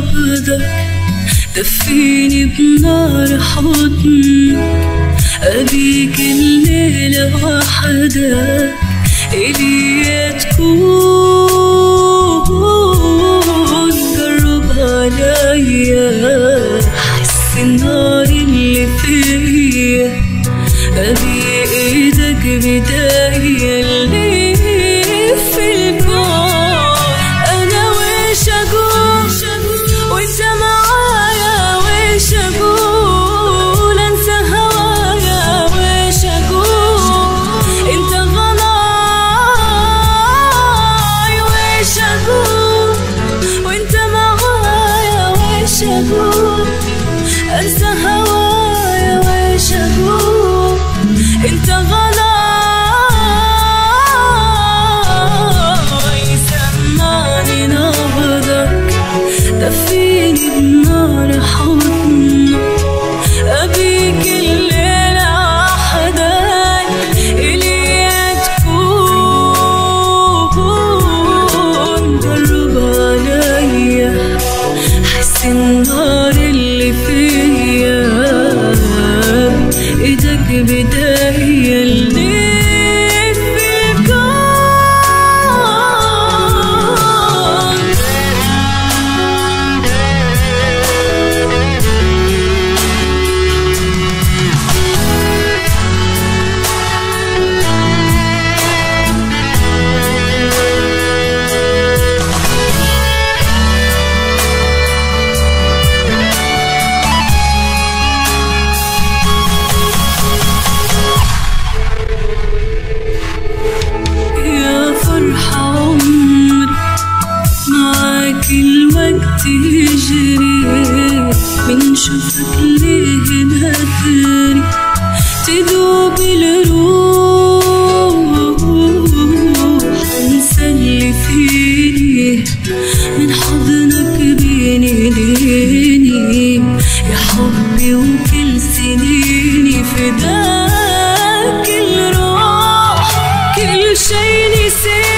نبضك دفيني بنار حضنك أبيك الليلة وحدك إلي تكون قرب عليا حس النار اللي فيا أبي إيدك بداية. إيدك بداية الوقت يجري من شوفك ليه ناثري تذوب الروح انسى اللي فيني من حضنك بيني ليني يا حبي وكل سنيني فداك الروح كل شي نسيت.